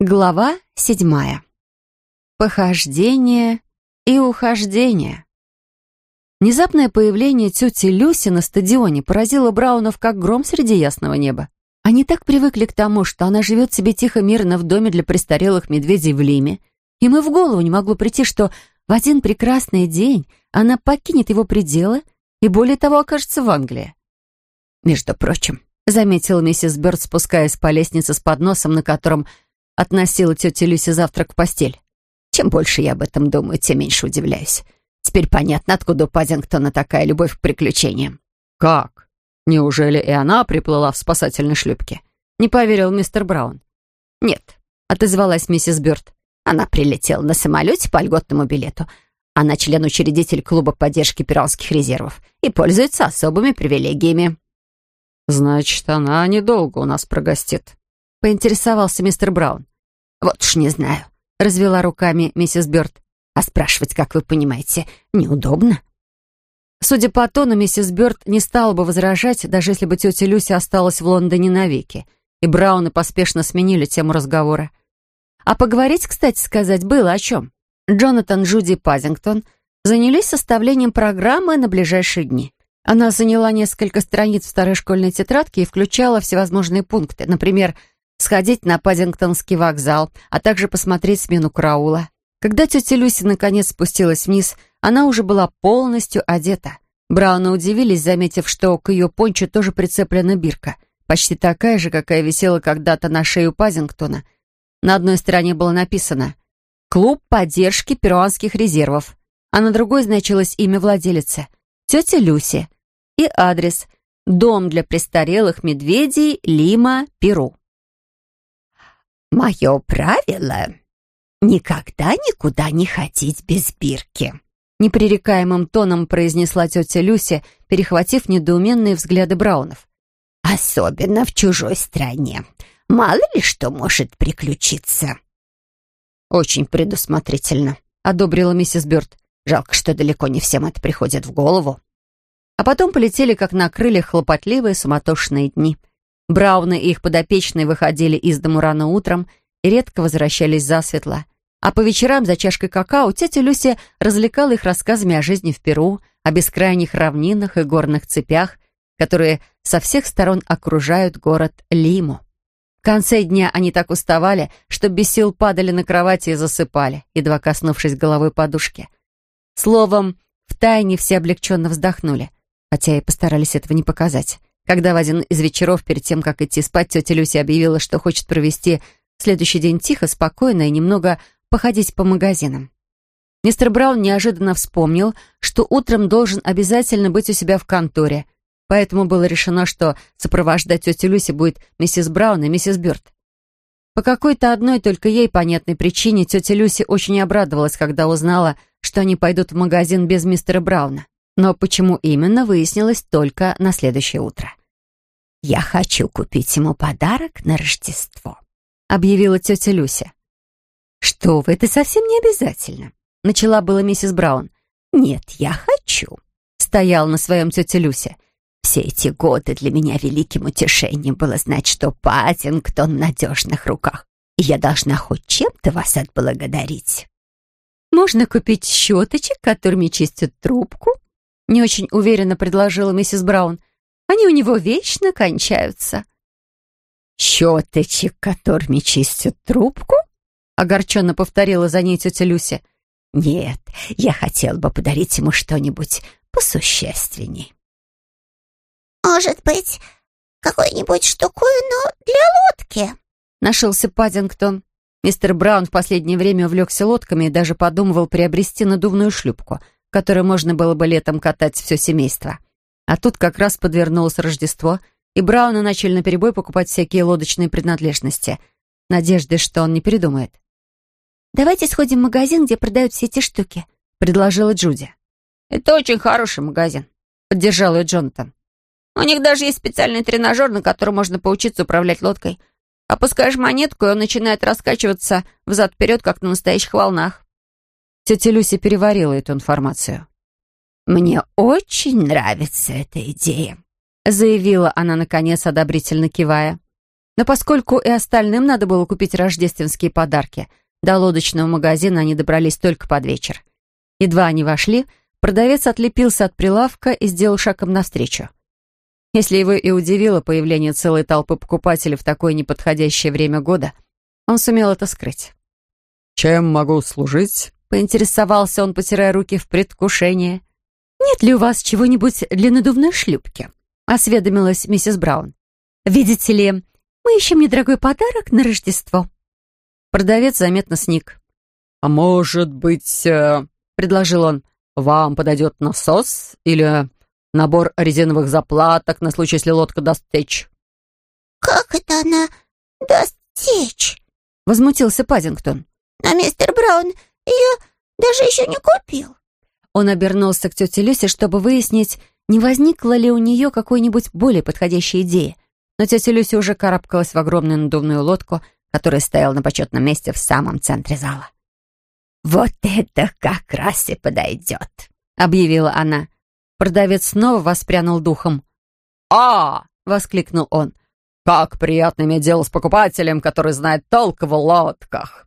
Глава седьмая. Похождение и ухождение. Внезапное появление тети Люси на стадионе поразило Браунов как гром среди ясного неба. Они так привыкли к тому, что она живет себе тихо-мирно в доме для престарелых медведей в Лиме. Им и в голову не могло прийти, что в один прекрасный день она покинет его пределы и, более того, окажется в Англии. «Между прочим», — заметила миссис Бёрд, спускаясь по лестнице с подносом, на котором относила тетя Люси завтрак в постель. Чем больше я об этом думаю, тем меньше удивляюсь. Теперь понятно, откуда у Паддингтона такая любовь к приключениям. «Как? Неужели и она приплыла в спасательной шлюпке?» Не поверил мистер Браун. «Нет», — отозвалась миссис Бёрд. «Она прилетела на самолете по льготному билету. Она член-учредитель клуба поддержки перуанских резервов и пользуется особыми привилегиями». «Значит, она недолго у нас прогостит», — поинтересовался мистер Браун. «Вот уж не знаю», — развела руками миссис Бёрд. «А спрашивать, как вы понимаете, неудобно». Судя по тону, миссис Бёрд не стала бы возражать, даже если бы тетя Люси осталась в Лондоне навеки, и Брауны поспешно сменили тему разговора. А поговорить, кстати сказать, было о чем. Джонатан, Джуди и Пазингтон занялись составлением программы на ближайшие дни. Она заняла несколько страниц в старой школьной тетрадке и включала всевозможные пункты, например, сходить на Паддингтонский вокзал, а также посмотреть смену караула. Когда тетя Люси наконец спустилась вниз, она уже была полностью одета. Брауны удивились, заметив, что к ее пончо тоже прицеплена бирка, почти такая же, какая висела когда-то на шею Пазингтона. На одной стороне было написано «Клуб поддержки перуанских резервов», а на другой значилось имя владелицы — тетя Люси и адрес «Дом для престарелых медведей, Лима, Перу». «Мое правило — никогда никуда не ходить без бирки», непререкаемым тоном произнесла тетя Люся, перехватив недоуменные взгляды Браунов. «Особенно в чужой стране. Мало ли что может приключиться». «Очень предусмотрительно», — одобрила миссис Бёрд. «Жалко, что далеко не всем это приходит в голову». А потом полетели, как на крыльях, хлопотливые, суматошные дни. Брауны и их подопечные выходили из дому рано утром и редко возвращались засветло. А по вечерам за чашкой какао тетя Люся развлекала их рассказами о жизни в Перу, о бескрайних равнинах и горных цепях, которые со всех сторон окружают город Лиму. В конце дня они так уставали, что без сил падали на кровати и засыпали, едва коснувшись головой подушки. Словом, втайне все облегченно вздохнули хотя и постарались этого не показать. Когда в один из вечеров, перед тем, как идти спать, тетя Люся объявила, что хочет провести следующий день тихо, спокойно и немного походить по магазинам. Мистер Браун неожиданно вспомнил, что утром должен обязательно быть у себя в конторе, поэтому было решено, что сопровождать тетю Люси будет миссис Браун и миссис Бёрд. По какой-то одной только ей понятной причине тетя Люси очень обрадовалась, когда узнала, что они пойдут в магазин без мистера Брауна. Но почему именно, выяснилось только на следующее утро. «Я хочу купить ему подарок на Рождество», — объявила тетя Люся. «Что вы, это совсем не обязательно», — начала была миссис Браун. «Нет, я хочу», — стоял на своем тетя Люся. «Все эти годы для меня великим утешением было знать, что Паттингтон в надежных руках, и я должна хоть чем-то вас отблагодарить». «Можно купить щеточек, которыми чистят трубку?» Не очень уверенно предложила миссис Браун. Они у него вечно кончаются. «Щеточек, которыми чистят трубку?» Огорченно повторила за ней тетя Люся. «Нет, я хотела бы подарить ему что-нибудь посущественней». «Может быть, какую-нибудь штуковину для лодки?» Нашелся Паддингтон. Мистер Браун в последнее время увлекся лодками и даже подумывал приобрести надувную шлюпку — которой можно было бы летом катать все семейство. А тут как раз подвернулось Рождество, и Брауны начали наперебой покупать всякие лодочные принадлежности, надеждой, что он не передумает. «Давайте сходим в магазин, где продают все эти штуки», — предложила Джуди. «Это очень хороший магазин», — поддержал ее Джонатан. «У них даже есть специальный тренажер, на котором можно поучиться управлять лодкой. Опускаешь монетку, и он начинает раскачиваться взад-вперед, как на настоящих волнах. Тетя Люся переварила эту информацию. «Мне очень нравится эта идея», заявила она, наконец, одобрительно кивая. Но поскольку и остальным надо было купить рождественские подарки, до лодочного магазина они добрались только под вечер. Едва они вошли, продавец отлепился от прилавка и сделал шагом навстречу. Если его и удивило появление целой толпы покупателей в такое неподходящее время года, он сумел это скрыть. «Чем могу служить?» — поинтересовался он, потирая руки в предвкушении. «Нет ли у вас чего-нибудь для надувной шлюпки?» — осведомилась миссис Браун. «Видите ли, мы ищем недорогой подарок на Рождество». Продавец заметно сник. «А может быть, э, — предложил он, — вам подойдет насос или набор резиновых заплаток на случай, если лодка даст течь?» «Как это она даст течь?» — возмутился Паддингтон. «А мистер Браун ее даже еще не купил». Он обернулся к тете Люсе, чтобы выяснить, не возникла ли у нее какой-нибудь более подходящей идеи. Но тетя Люся уже карабкалась в огромную надувную лодку, которая стояла на почетном месте в самом центре зала. «Вот это как раз и подойдет», — объявила она. Продавец снова воспрянул духом. «А!» — воскликнул он. «Как приятно иметь дело с покупателем, который знает толк в лодках.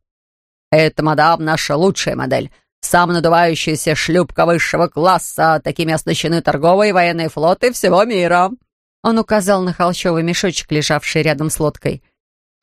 Это, мадам, наша лучшая модель. Самонадувающаяся шлюпка высшего класса. Такими оснащены торговые и военные флоты всего мира». Он указал на холщовый мешочек, лежавший рядом с лодкой.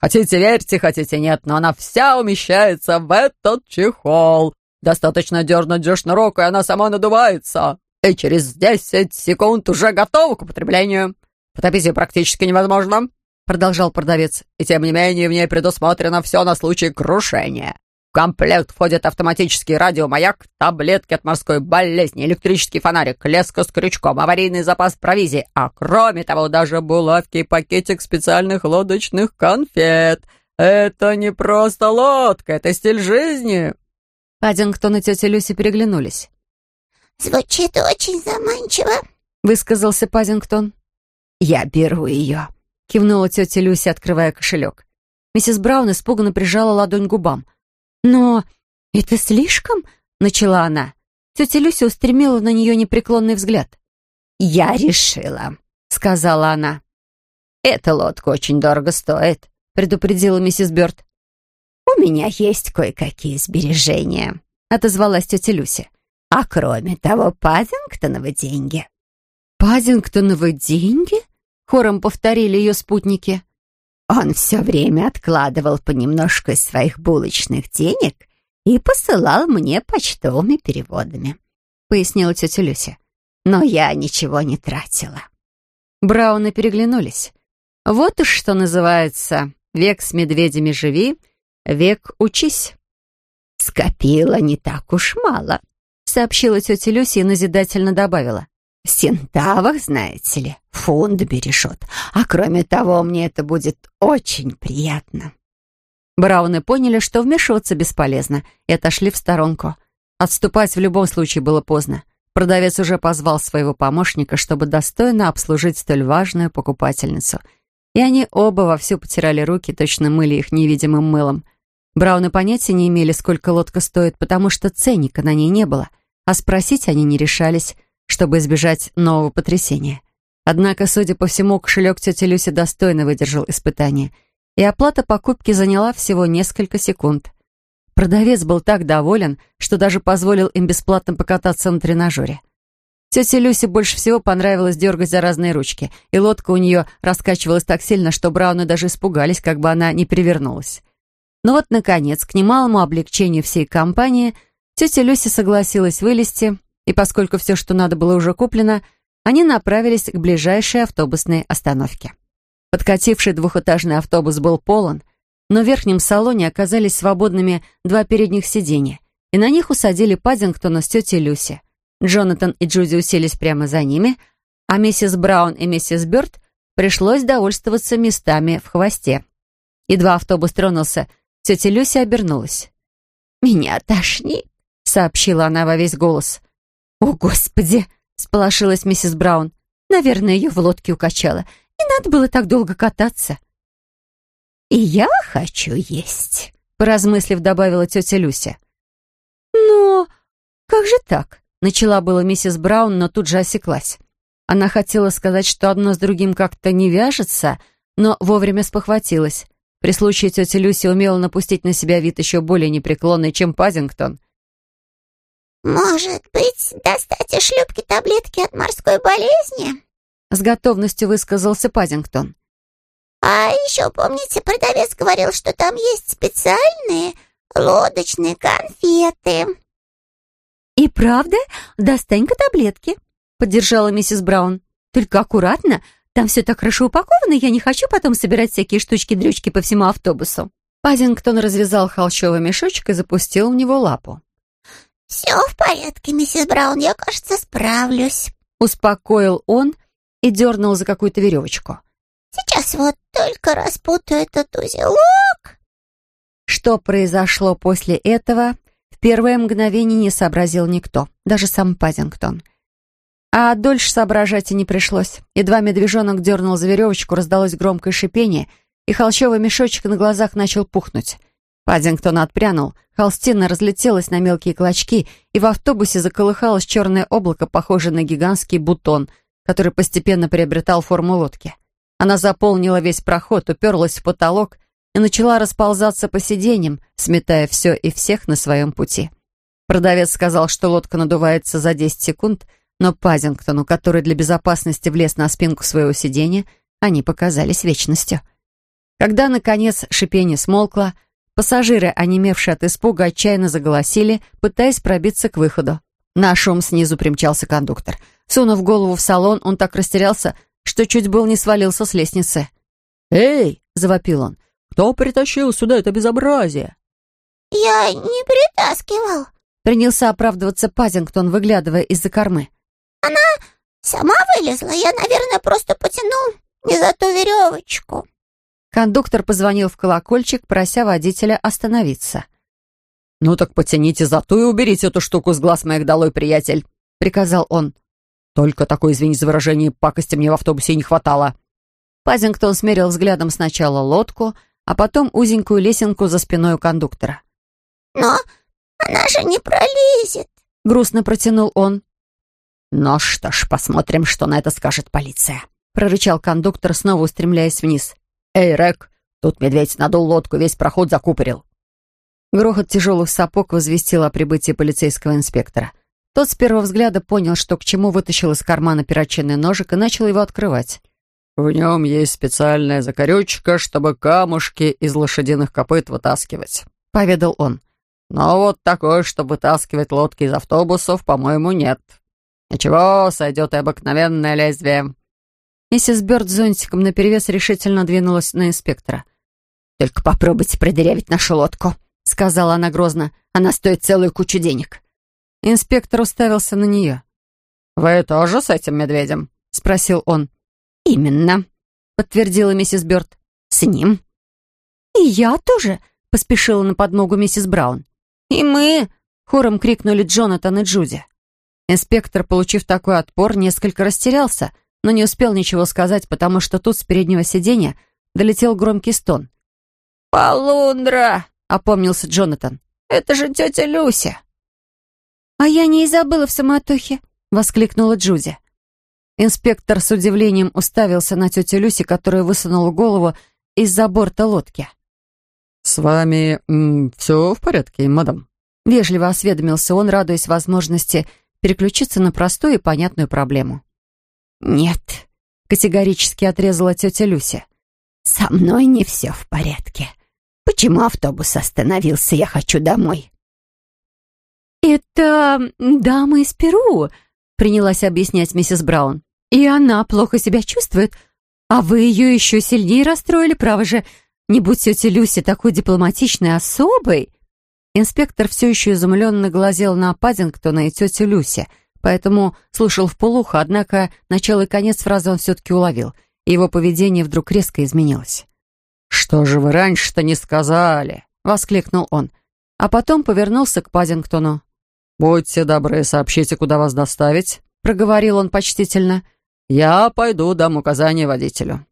«Хотите верьте, хотите нет, но она вся умещается в этот чехол. Достаточно дернуть за шнурок, и она сама надувается. И через десять секунд уже готова к употреблению. Потопить ее практически невозможно», — продолжал продавец. «И тем не менее в ней предусмотрено все на случай крушения. В комплект входит автоматический радиомаяк, таблетки от морской болезни, электрический фонарик, леска с крючком, аварийный запас провизии, а кроме того даже булавки и пакетик специальных лодочных конфет. Это не просто лодка, это стиль жизни. Паддингтон и тетя Люси переглянулись. «Звучит очень заманчиво», — высказался Паддингтон. «Я беру ее», — кивнула тетя Люси, открывая кошелек. Миссис Браун испуганно прижала ладонь к губам. «Но это слишком?» — начала она. Тетя Люся устремила на нее непреклонный взгляд. «Я решила», — сказала она. «Эта лодка очень дорого стоит», — предупредила миссис Бёрд. «У меня есть кое-какие сбережения», — отозвалась тетя Люся. «А кроме того, Пазингтоновы деньги». «Пазингтоновы деньги?» — хором повторили ее спутники. Он все время откладывал понемножку из своих булочных денег и посылал мне почтовыми переводами», — пояснила тетя Люся. «Но я ничего не тратила». Брауны переглянулись. Вот уж что называется «век с медведями живи, век учись». «Скопила не так уж мало», — сообщила тетя Люся и назидательно добавила. Сентавах, знаете ли, фунт бережет. А кроме того, мне это будет очень приятно». Брауны поняли, что вмешиваться бесполезно, и отошли в сторонку. Отступать в любом случае было поздно. Продавец уже позвал своего помощника, чтобы достойно обслужить столь важную покупательницу. И они оба вовсю потирали руки, точно мыли их невидимым мылом. Брауны понятия не имели, сколько лодка стоит, потому что ценника на ней не было, а спросить они не решались, чтобы избежать нового потрясения. Однако, судя по всему, кошелек тети Люси достойно выдержал испытание, и оплата покупки заняла всего несколько секунд. Продавец был так доволен, что даже позволил им бесплатно покататься на тренажере. Тете Люси больше всего понравилось дергать за разные ручки, и лодка у нее раскачивалась так сильно, что Брауны даже испугались, как бы она не перевернулась. Но вот, наконец, к немалому облегчению всей компании, тетя Люси согласилась вылезти, и поскольку все, что надо было уже куплено, они направились к ближайшей автобусной остановке. Подкативший двухэтажный автобус был полон, но в верхнем салоне оказались свободными два передних сиденья, и на них усадили Паддингтона с тетей Люси. Джонатан и Джуди уселись прямо за ними, а миссис Браун и миссис Бёрд пришлось довольствоваться местами в хвосте. Едва автобус тронулся, тетя Люси обернулась. «Меня тошнит», — сообщила она во весь голос. «О, Господи!» — сполошилась миссис Браун. «Наверное, ее в лодке укачало. Не надо было так долго кататься». «И я хочу есть», — поразмыслив, добавила тетя Люся. «Но как же так?» — начала была миссис Браун, но тут же осеклась. Она хотела сказать, что одно с другим как-то не вяжется, но вовремя спохватилась. При случае тетя Люси умела напустить на себя вид еще более непреклонный, чем Пазингтон. «Может быть, достать из шлюпки таблетки от морской болезни?» С готовностью высказался Пазингтон. «А еще, помните, продавец говорил, что там есть специальные лодочные конфеты?» «И правда? Достань-ка таблетки», — поддержала миссис Браун. «Только аккуратно, там все так хорошо упаковано, я не хочу потом собирать всякие штучки-дрючки по всему автобусу». Пазингтон развязал холщовый мешочек и запустил в него лапу. «Все в порядке, миссис Браун, я, кажется, справлюсь», — успокоил он и дернул за какую-то веревочку. «Сейчас вот только распутаю этот узелок». Что произошло после этого, в первое мгновение не сообразил никто, даже сам Пазингтон. А дольше соображать и не пришлось. Едва медвежонок дернул за веревочку, раздалось громкое шипение, и холщовый мешочек на глазах начал пухнуть. Паддингтон отпрянул, холстина разлетелась на мелкие клочки, и в автобусе заколыхалось черное облако, похожее на гигантский бутон, который постепенно приобретал форму лодки. Она заполнила весь проход, уперлась в потолок и начала расползаться по сиденьям, сметая все и всех на своем пути. Продавец сказал, что лодка надувается за 10 секунд, но Пазингтону, который для безопасности влез на спинку своего сиденья, они показались вечностью. Когда, наконец, шипение смолкло, Пассажиры, онемевшие от испуга, отчаянно заголосили, пытаясь пробиться к выходу. На шум снизу примчался кондуктор. Сунув голову в салон, он так растерялся, что чуть был не свалился с лестницы. «Эй!» — завопил он. «Кто притащил сюда это безобразие?» «Я не притаскивал», — принялся оправдываться Пазингтон, выглядывая из-за кормы. «Она сама вылезла. Я, наверное, просто потянул не за ту веревочку». Кондуктор позвонил в колокольчик, прося водителя остановиться. «Ну так потяните за ту и уберите эту штуку с глаз моих долой, приятель», — приказал он. «Только такой, извини за выражение, пакости мне в автобусе не хватало». Пазингтон смерил взглядом сначала лодку, а потом узенькую лесенку за спиной у кондуктора. «Но она же не пролезет», — грустно протянул он. «Ну что ж, посмотрим, что на это скажет полиция», — прорычал кондуктор, снова устремляясь вниз. «Эй, Рек, тут медведь надул лодку, весь проход закупорил». Грохот тяжелых сапог возвестил о прибытии полицейского инспектора. Тот с первого взгляда понял, что к чему вытащил из кармана перочинный ножик и начал его открывать. «В нем есть специальная закорючка, чтобы камушки из лошадиных копыт вытаскивать», — поведал он. «Но вот такой, чтобы вытаскивать лодки из автобусов, по-моему, нет. Ничего, сойдет и обыкновенное лезвие. Миссис Бёрд с зонтиком наперевес решительно двинулась на инспектора. «Только попробуйте продырявить нашу лодку», — сказала она грозно. «Она стоит целую кучу денег». Инспектор уставился на нее. «Вы тоже с этим медведем?» — спросил он. «Именно», — подтвердила миссис Бёрд. «С ним». «И я тоже», — поспешила на подмогу миссис Браун. «И мы!» — хором крикнули Джонатан и Джуди. Инспектор, получив такой отпор, несколько растерялся — но не успел ничего сказать, потому что тут с переднего сиденья долетел громкий стон. «Полундра!» — опомнился Джонатан. «Это же тетя Люся!» «А я не и забыла в самотохе!» — воскликнула Джуди. Инспектор с удивлением уставился на тетю Люси, которая высунула голову из-за борта лодки. «С вами м, все в порядке, мадам?» Вежливо осведомился он, радуясь возможности переключиться на простую и понятную проблему. «Нет», — категорически отрезала тетя Люся. «Со мной не все в порядке. Почему автобус остановился? Я хочу домой». «Это дама из Перу», — принялась объяснять миссис Браун. «И она плохо себя чувствует, а вы ее еще сильнее расстроили, право же. Не будь тетя Люся такой дипломатичной особой». Инспектор все еще изумленно глазел на Паддингтона и тетю Люси — поэтому слушал вполуха, однако начало и конец фразы он все-таки уловил, и его поведение вдруг резко изменилось. «Что же вы раньше-то не сказали?» — воскликнул он, а потом повернулся к Пазингтону. «Будьте добры, сообщите, куда вас доставить», — проговорил он почтительно. «Я пойду дам указание водителю».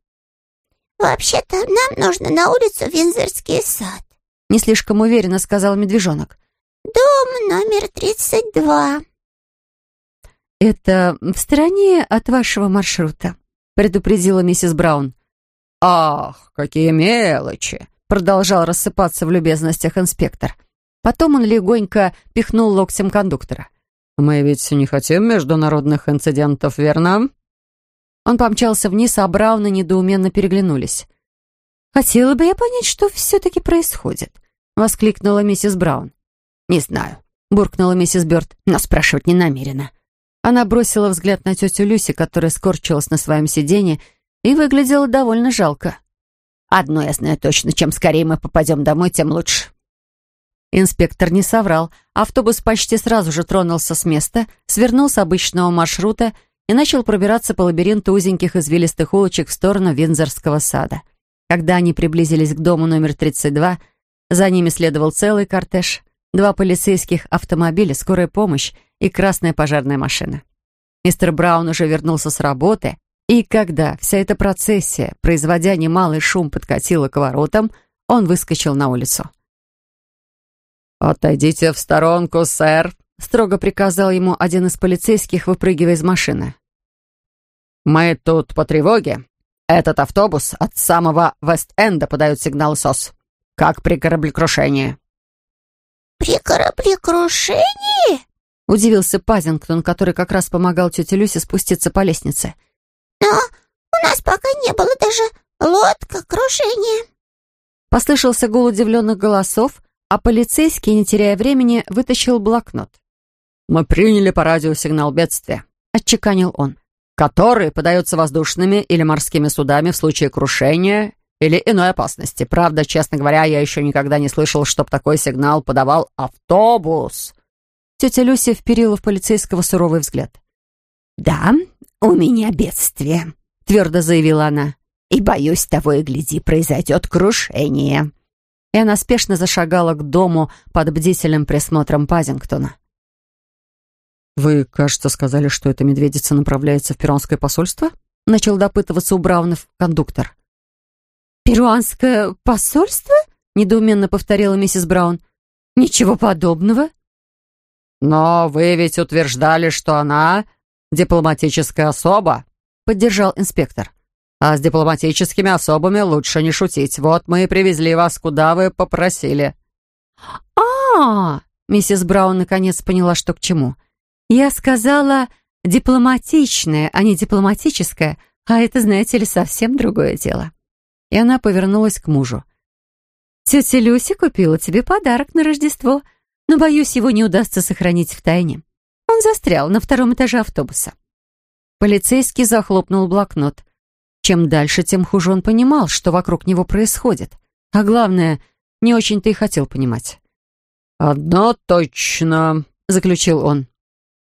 «Вообще-то нам нужно на улицу Винзерский сад», — не слишком уверенно сказал медвежонок. «Дом номер тридцать два». «Это в стороне от вашего маршрута», — предупредила миссис Браун. «Ах, какие мелочи!» Продолжал рассыпаться в любезностях инспектор. Потом он легонько пихнул локтем кондуктора. «Мы ведь не хотим международных инцидентов, верно?» Он помчался вниз, а Брауны недоуменно переглянулись. «Хотела бы я понять, что все-таки происходит», — воскликнула миссис Браун. «Не знаю», — буркнула миссис Бёрд, но спрашивать не намерена. Она бросила взгляд на тетю Люси, которая скорчилась на своем сиденье и выглядела довольно жалко. «Одно я знаю точно, чем скорее мы попадем домой, тем лучше». Инспектор не соврал. Автобус почти сразу же тронулся с места, свернул с обычного маршрута и начал пробираться по лабиринту узеньких извилистых улочек в сторону Винзорского сада. Когда они приблизились к дому номер 32, за ними следовал целый кортеж, два полицейских автомобиля, скорая помощь и красная пожарная машина. Мистер Браун уже вернулся с работы, и когда вся эта процессия, производя немалый шум, подкатила к воротам, он выскочил на улицу. «Отойдите в сторонку, сэр», — строго приказал ему один из полицейских, выпрыгивая из машины. «Мы тут по тревоге. Этот автобус от самого Вест-Энда подает сигнал СОС. Как при кораблекрушении». «При кораблекрушении?» — удивился Пазингтон, который как раз помогал тете Люсе спуститься по лестнице. «Но у нас пока не было даже лодка крушения». Послышался гул удивленных голосов, а полицейский, не теряя времени, вытащил блокнот. «Мы приняли по радио сигнал бедствия», — отчеканил он который подается воздушными или морскими судами в случае крушения или иной опасности. Правда, честно говоря, я еще никогда не слышал, чтоб такой сигнал подавал автобус. Тетя Люся вперила в полицейского суровый взгляд. «Да, у меня бедствие», — твердо заявила она. «И, боюсь, того и гляди, произойдет крушение». И она спешно зашагала к дому под бдительным присмотром Пазингтона. «Вы, кажется, сказали, что эта медведица направляется в перуанское посольство?» Начал допытываться у Браунов кондуктор. «Перуанское посольство?» — недоуменно повторила миссис Браун. «Ничего подобного». «Но вы ведь утверждали, что она дипломатическая особа», — поддержал инспектор. «А с дипломатическими особами лучше не шутить. Вот мы и привезли вас, куда вы попросили». «А-а-а!» Миссис Браун наконец поняла, что к чему. Я сказала дипломатичное, а не дипломатическое, а это, знаете ли, совсем другое дело. И она повернулась к мужу. «Тетя Люся купила тебе подарок на Рождество, но, боюсь, его не удастся сохранить в тайне. Он застрял на втором этаже автобуса». Полицейский захлопнул блокнот. Чем дальше, тем хуже он понимал, что вокруг него происходит. А главное, не очень-то и хотел понимать. «Одно точно», — заключил он.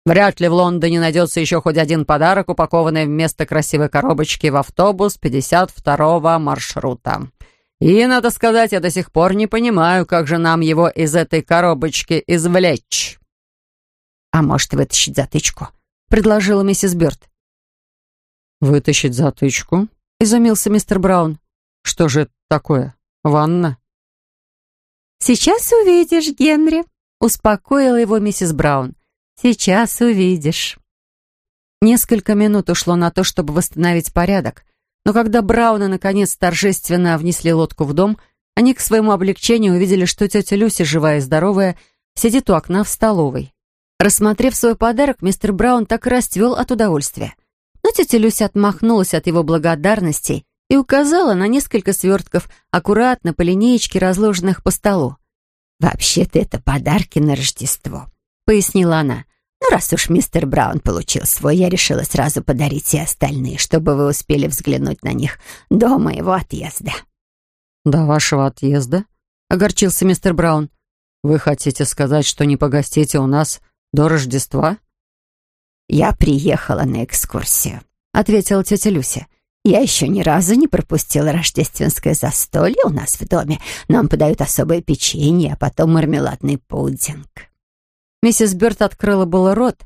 Вряд ли в Лондоне найдется еще хоть один подарок, упакованный вместо красивой коробочки в автобус 52-го маршрута. И, надо сказать, я до сих пор не понимаю, как же нам его из этой коробочки извлечь. «А может, вытащить затычку?» — предложила миссис Бёрд. «Вытащить затычку?» — изумился мистер Браун. «Что же это такое? Ванна?» «Сейчас увидишь, Генри», — успокоила его миссис Браун. Сейчас увидишь». Несколько минут ушло на то, чтобы восстановить порядок, но когда Брауны наконец торжественно внесли лодку в дом, они к своему облегчению увидели, что тетя Люси, живая и здоровая, сидит у окна в столовой. Рассмотрев свой подарок, мистер Браун так и расцвел от удовольствия. Но тетя Люся отмахнулась от его благодарностей и указала на несколько свертков, аккуратно по линеечке, разложенных по столу. «Вообще-то это подарки на Рождество», — пояснила она. «Ну, раз уж мистер Браун получил свой, я решила сразу подарить и остальные, чтобы вы успели взглянуть на них до моего отъезда». «До вашего отъезда?» — огорчился мистер Браун. «Вы хотите сказать, что не погостите у нас до Рождества?» «Я приехала на экскурсию», — ответила тетя Люся. «Я еще ни разу не пропустила рождественское застолье у нас в доме. Нам подают особое печенье, а потом мармеладный пудинг». Миссис Бёрд открыла было рот.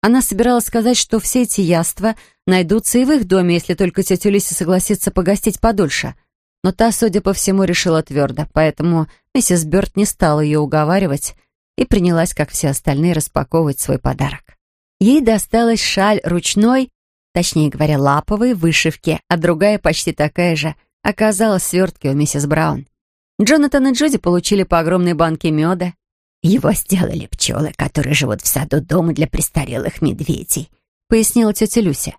Она собиралась сказать, что все эти яства найдутся и в их доме, если только тетя Лиси согласится погостить подольше. Но та, судя по всему, решила твердо, поэтому миссис Бёрд не стала ее уговаривать и принялась, как все остальные, распаковывать свой подарок. Ей досталась шаль ручной, точнее говоря, лаповой вышивки, а другая почти такая же, оказалась в свертке у миссис Браун. Джонатан и Джуди получили по огромной банке меда. «Его сделали пчелы, которые живут в саду дома для престарелых медведей», — пояснила тетя Люся.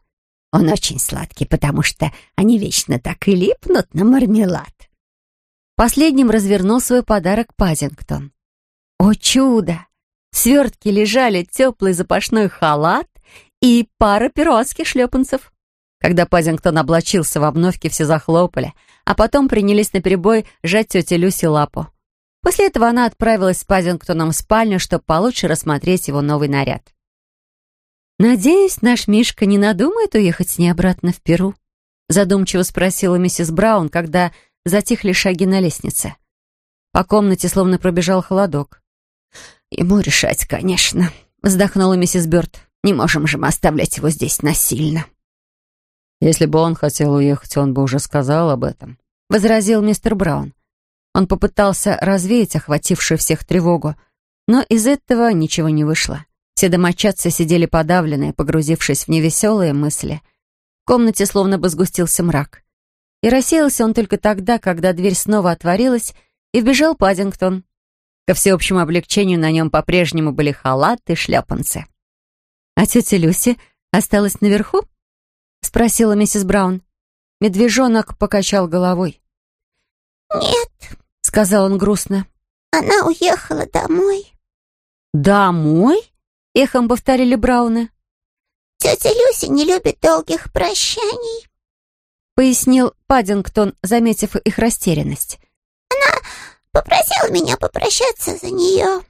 «Он очень сладкий, потому что они вечно так и липнут на мармелад». Последним развернул свой подарок Пазингтон. О чудо! В свертке лежали теплый запашной халат и пара перуанских шлепанцев. Когда Пазингтон облачился в обновке, все захлопали, а потом принялись наперебой жать тете Люси лапу. После этого она отправилась с Пазингтоном в спальню, чтобы получше рассмотреть его новый наряд. «Надеюсь, наш Мишка не надумает уехать с ней обратно в Перу?» задумчиво спросила миссис Браун, когда затихли шаги на лестнице. По комнате словно пробежал холодок. «Ему решать, конечно», — вздохнула миссис Бёрд. «Не можем же мы оставлять его здесь насильно». «Если бы он хотел уехать, он бы уже сказал об этом», — возразил мистер Браун. Он попытался развеять охватившую всех тревогу, но из этого ничего не вышло. Все домочадцы сидели подавленные, погрузившись в невеселые мысли. В комнате словно бы сгустился мрак. И рассеялся он только тогда, когда дверь снова отворилась, и вбежал Паддингтон. Ко всеобщему облегчению на нем по-прежнему были халат и шлепанцы. «А тетя Люси осталась наверху?» — спросила миссис Браун. Медвежонок покачал головой. «Нет», — сказал он грустно. «Она уехала домой». «Домой?» — эхом повторили Брауны. «Тетя Люси не любит долгих прощаний», — пояснил Паддингтон, заметив их растерянность. «Она попросила меня попрощаться за нее».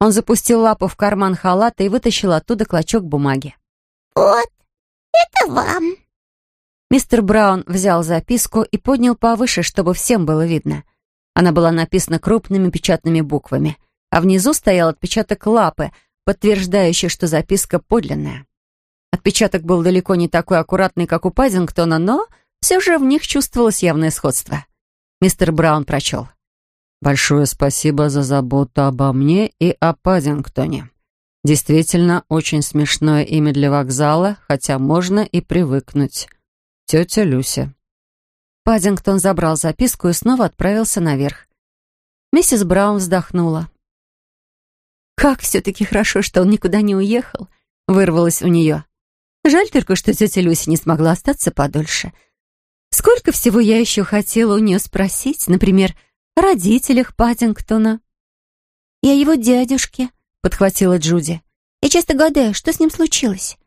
Он запустил лапу в карман халата и вытащил оттуда клочок бумаги. «Вот, это вам». Мистер Браун взял записку и поднял повыше, чтобы всем было видно. Она была написана крупными печатными буквами, а внизу стоял отпечаток лапы, подтверждающий, что записка подлинная. Отпечаток был далеко не такой аккуратный, как у Паддингтона, но все же в них чувствовалось явное сходство. Мистер Браун прочел. Большое спасибо за заботу обо мне и о Паддингтоне. Действительно, очень смешное имя для вокзала, хотя можно и привыкнуть. Тетя Люся. Паддингтон забрал записку и снова отправился наверх. Миссис Браун вздохнула. «Как все-таки хорошо, что он никуда не уехал», — вырвалось у нее. «Жаль только, что тетя Люся не смогла остаться подольше. Сколько всего я еще хотела у нее спросить, например, — родителях Паддингтона». «Я его дядюшке», — подхватила Джуди. «Я часто гадаю, что с ним случилось».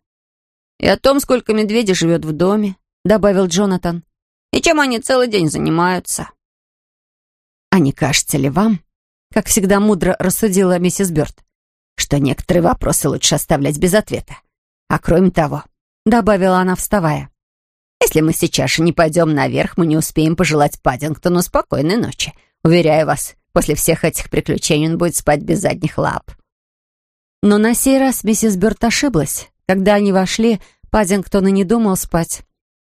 «И о том, сколько медведей живет в доме», — добавил Джонатан. «И чем они целый день занимаются». «А не кажется ли вам, как всегда мудро рассудила миссис Бёрд, что некоторые вопросы лучше оставлять без ответа? А кроме того, — добавила она, вставая, — если мы сейчас же не пойдем наверх, мы не успеем пожелать Паддингтону спокойной ночи. Уверяю вас, после всех этих приключений он будет спать без задних лап». Но на сей раз миссис Бёрд ошиблась. Когда они вошли, Паддингтон и не думал спать.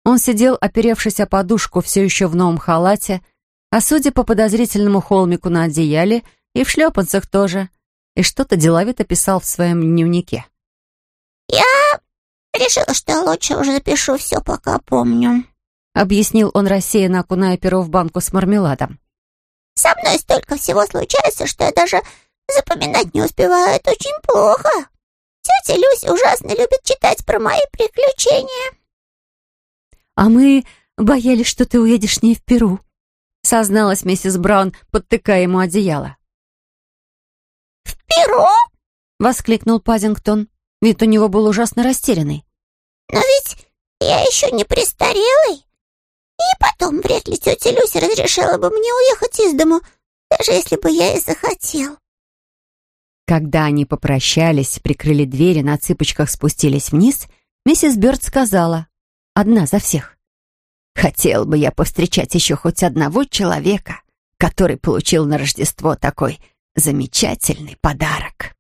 Он сидел, оперевшись о подушку, все еще в новом халате, а судя по подозрительному холмику на одеяле, и в шлепанцах тоже, и что-то деловито писал в своем дневнике. «Я решила, что лучше уже запишу все, пока помню», объяснил он рассеянно, окуная перо в банку с мармеладом. Со мной столько всего случается, что я даже запоминать не успеваю. Это очень плохо. Тетя Люся ужасно любит читать про мои приключения. А мы боялись, что ты уедешь не в Перу, созналась миссис Браун, подтыкая ему одеяло. «В Перу?» — воскликнул Пазингтон. Вид у него был ужасно растерянный. «Но ведь я еще не престарелый. И потом, вряд ли тетя Люся разрешила бы мне уехать из дому, даже если бы я и захотел. Когда они попрощались, прикрыли двери, на цыпочках спустились вниз, миссис Бёрд сказала, одна за всех. «Хотел бы я повстречать еще хоть одного человека, который получил на Рождество такой замечательный подарок».